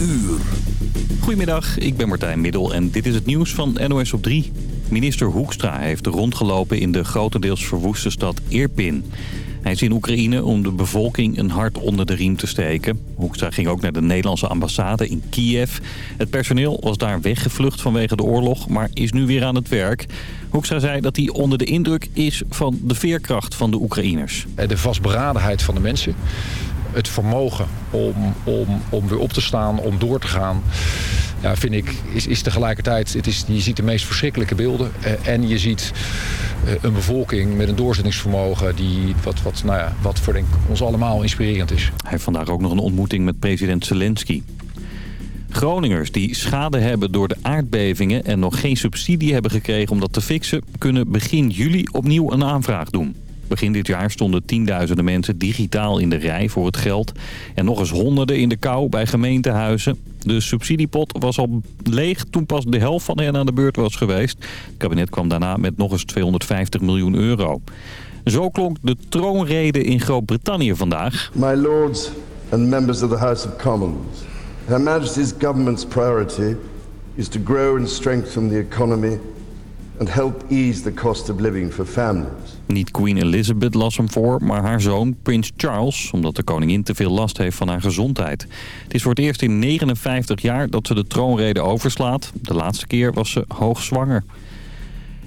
uur. Goedemiddag, ik ben Martijn Middel en dit is het nieuws van NOS op 3. Minister Hoekstra heeft rondgelopen in de grotendeels verwoeste stad Irpin. Hij is in Oekraïne om de bevolking een hart onder de riem te steken. Hoekstra ging ook naar de Nederlandse ambassade in Kiev. Het personeel was daar weggevlucht vanwege de oorlog, maar is nu weer aan het werk. Hoekstra zei dat hij onder de indruk is van de veerkracht van de Oekraïners. De vastberadenheid van de mensen het vermogen om, om, om weer op te staan, om door te gaan... Ja, vind ik, is, is tegelijkertijd... Het is, je ziet de meest verschrikkelijke beelden. Eh, en je ziet eh, een bevolking met een doorzettingsvermogen... Die, wat, wat, nou ja, wat voor ons allemaal inspirerend is. Hij heeft vandaag ook nog een ontmoeting met president Zelensky. Groningers die schade hebben door de aardbevingen en nog geen subsidie hebben gekregen om dat te fixen... kunnen begin juli opnieuw een aanvraag doen. Begin dit jaar stonden tienduizenden mensen digitaal in de rij voor het geld. En nog eens honderden in de kou bij gemeentehuizen. De subsidiepot was al leeg toen pas de helft van hen aan de beurt was geweest. Het kabinet kwam daarna met nog eens 250 miljoen euro. Zo klonk de troonrede in Groot-Brittannië vandaag. My lords and members of the House of Commons. Her Majesty's government's priority is to grow and strengthen the economy and help ease the cost of living for families. Niet Queen Elizabeth las hem voor, maar haar zoon Prins Charles... omdat de koningin te veel last heeft van haar gezondheid. Het is voor het eerst in 59 jaar dat ze de troonrede overslaat. De laatste keer was ze hoogzwanger.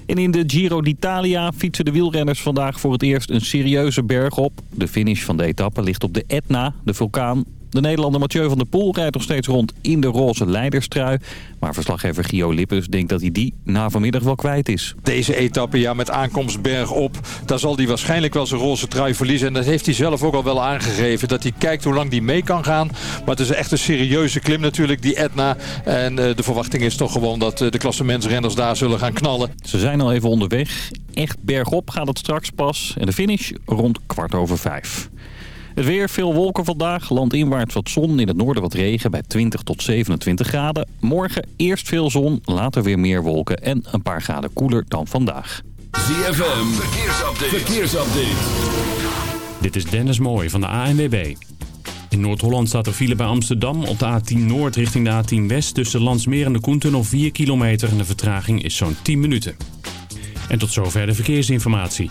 En in de Giro d'Italia fietsen de wielrenners vandaag voor het eerst een serieuze berg op. De finish van de etappe ligt op de Etna, de vulkaan de Nederlander Mathieu van der Poel rijdt nog steeds rond in de roze leiderstrui. Maar verslaggever Gio Lippus denkt dat hij die na vanmiddag wel kwijt is. Deze etappe, ja, met aankomst bergop, daar zal hij waarschijnlijk wel zijn roze trui verliezen. En dat heeft hij zelf ook al wel aangegeven. Dat hij kijkt hoe lang hij mee kan gaan. Maar het is echt een serieuze klim natuurlijk, die Etna. En uh, de verwachting is toch gewoon dat uh, de klassementsrenners daar zullen gaan knallen. Ze zijn al even onderweg. Echt bergop gaat het straks pas. En de finish rond kwart over vijf. Het weer, veel wolken vandaag. Landinwaarts wat zon, in het noorden wat regen bij 20 tot 27 graden. Morgen eerst veel zon, later weer meer wolken en een paar graden koeler dan vandaag. ZFM, verkeersupdate. verkeersupdate. Dit is Dennis Mooij van de ANWB. In Noord-Holland staat er file bij Amsterdam op de A10 Noord richting de A10 West... tussen Landsmeer en de Koentunnel 4 kilometer en de vertraging is zo'n 10 minuten. En tot zover de verkeersinformatie.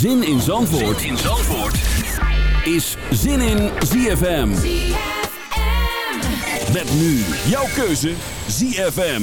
Zin in Zandvoort, zin in Zandvoort. is Zin in ZFM. ZFM. Met nu jouw keuze ZFM.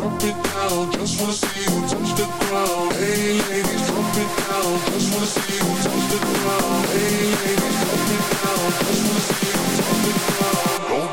drop it down. Just wanna see you touch the ground. Hey, ladies, drop it down. Just wanna see you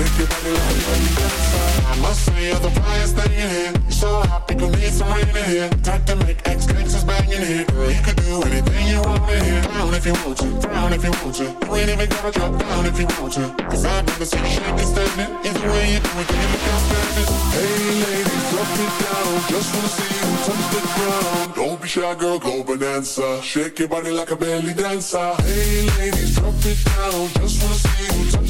Shake your body like dancer. I must say you're the brightest thing in here. So hot, we could need some rain in here. Time to make ex gangsters bang in here. Girl, you could do anything you want in here. Down if you want to, down if you want to. You ain't even gotta drop down if you want to. Cause I'd rather see you shake and standing. Either way you do it, then you look outstanding. Hey ladies, drop it down. Just wanna see you touch the ground. Don't be shy, girl, go bonanza. Shake your body like a belly dancer. Hey ladies, drop it down. Just wanna see you touch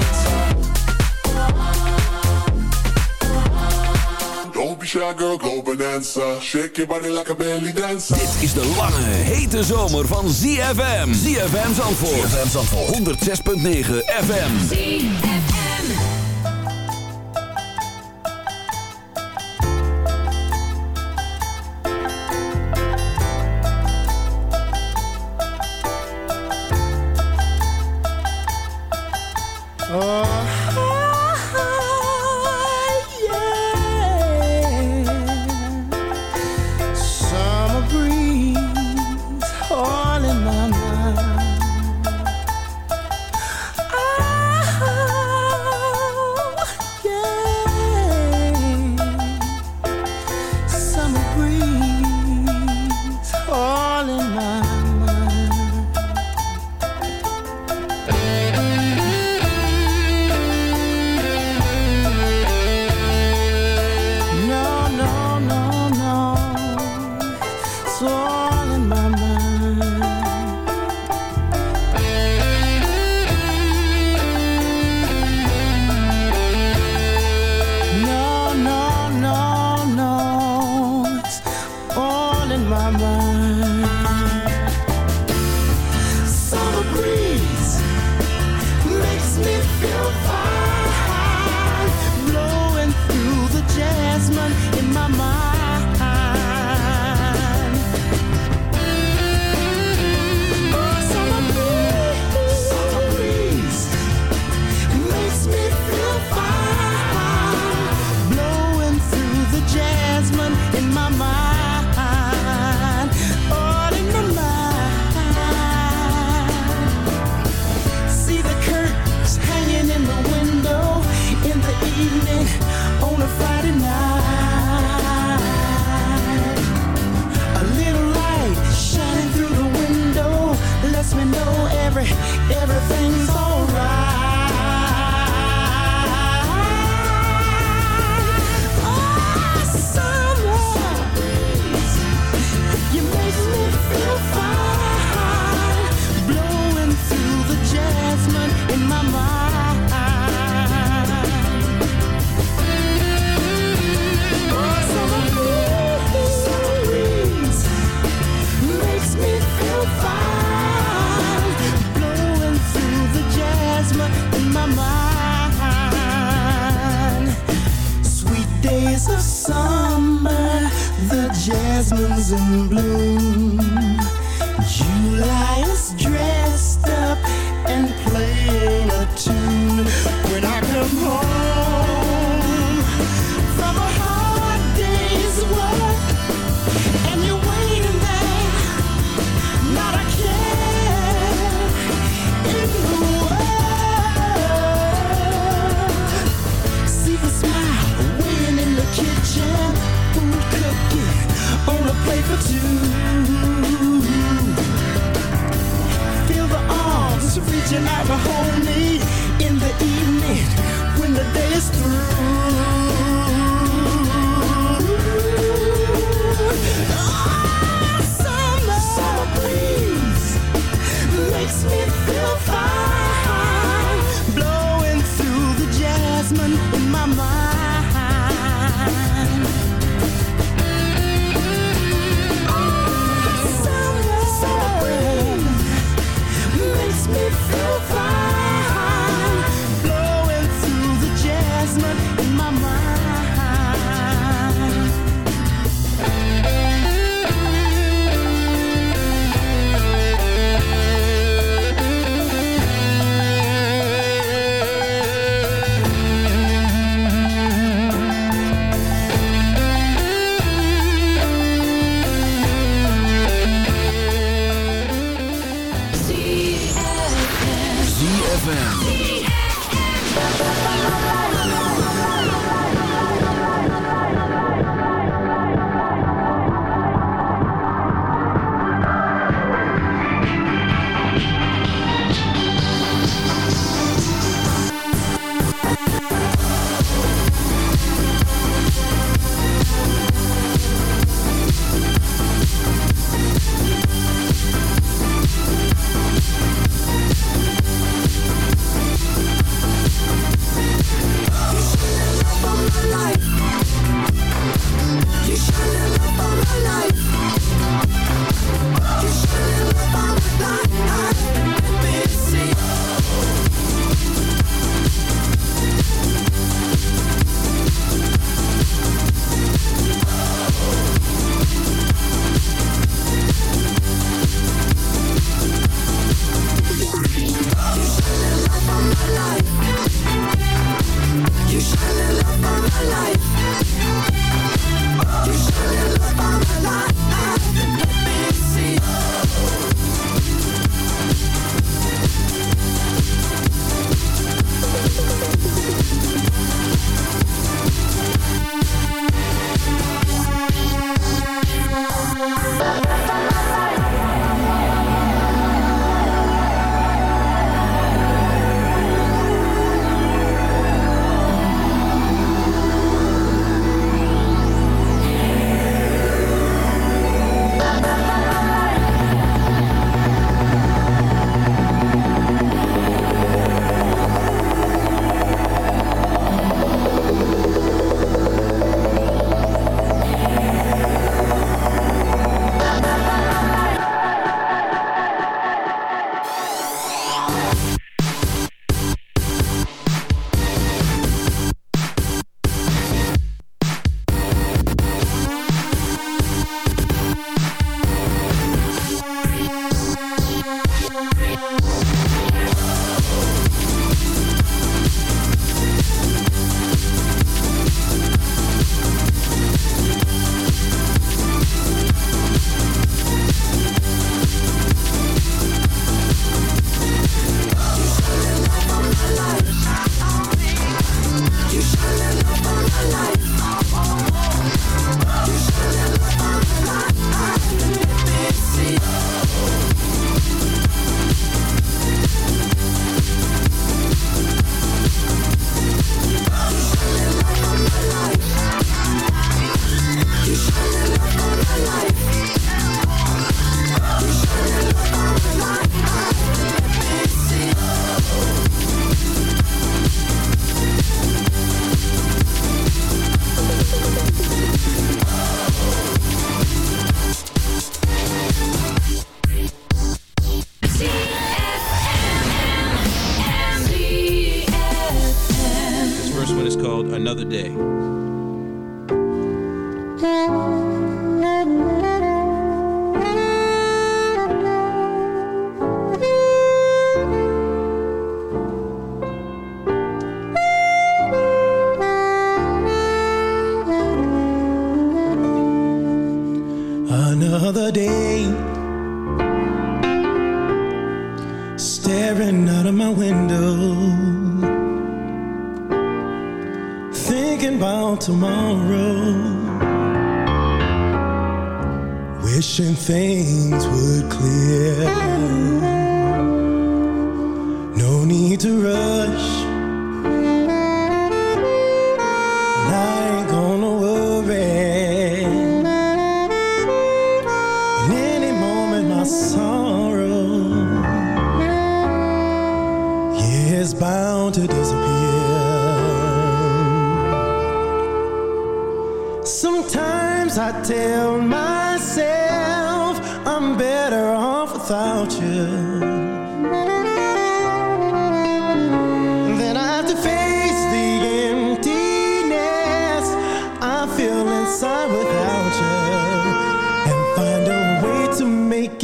Be shy, girl, go bonanza. Shake your body like a belly dancer. Dit is de lange, hete zomer van ZFM. ZFM Zandvoort. ZFM Zandvoort. 106.9 FM. Summer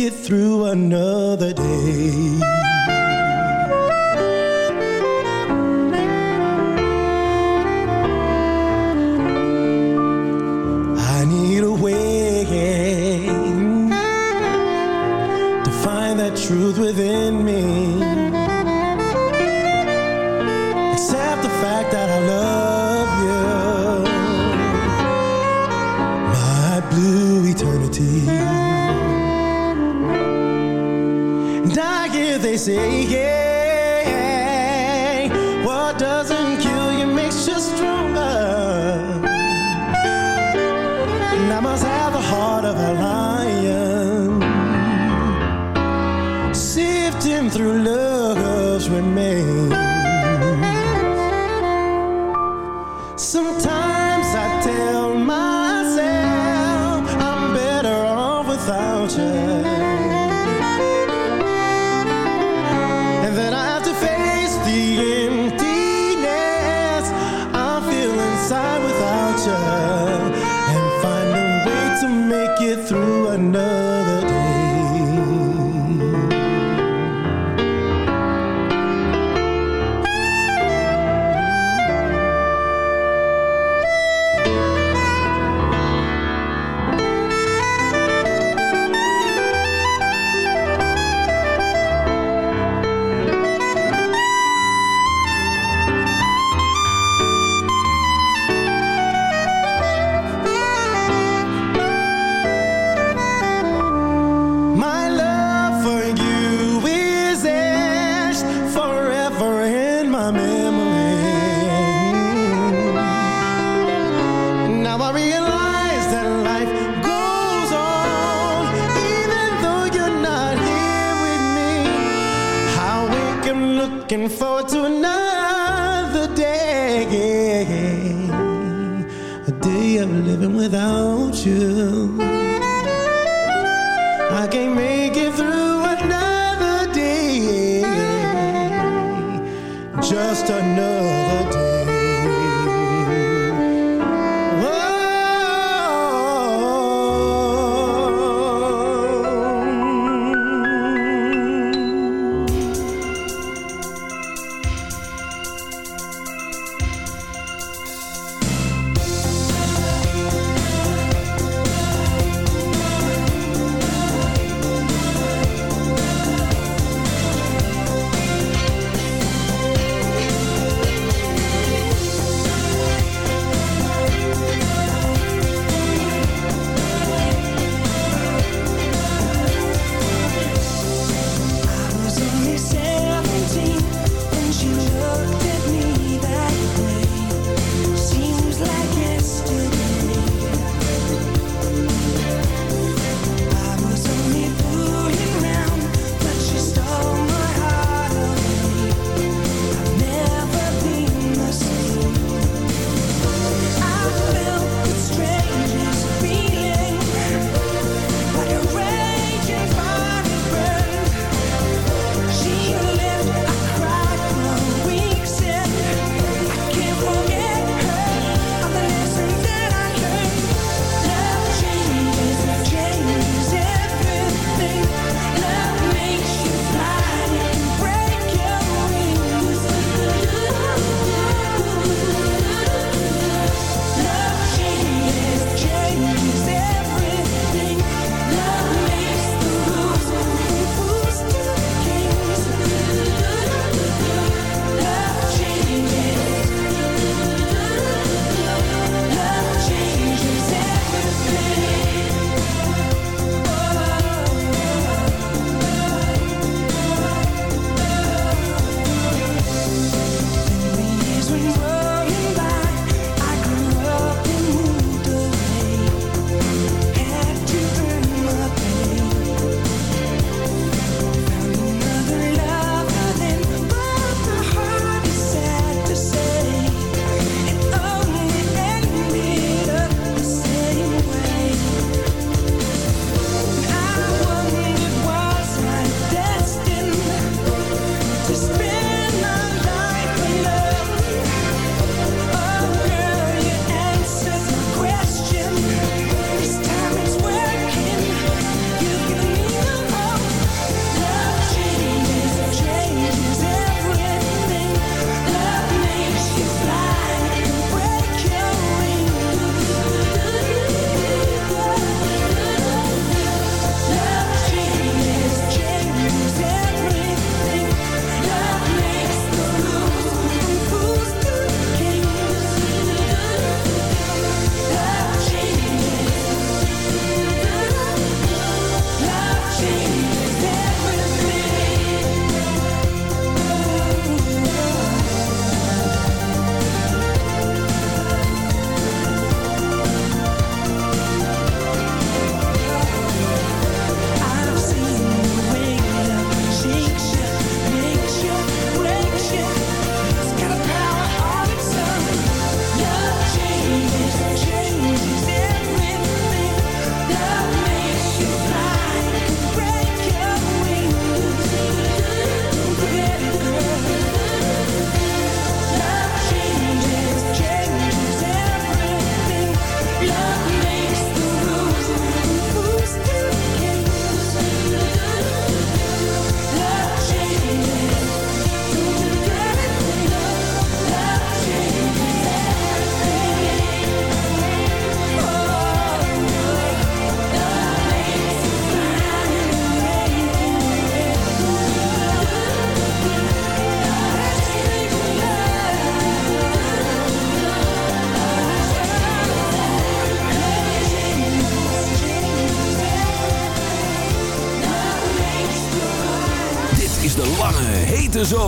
it through another day. looking forward to another day, a day of living without you.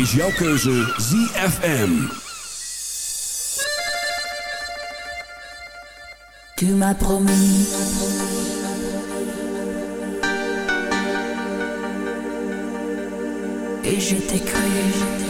is jouw keuze ZFM. Tu m'as promis. Et je t'ai cru.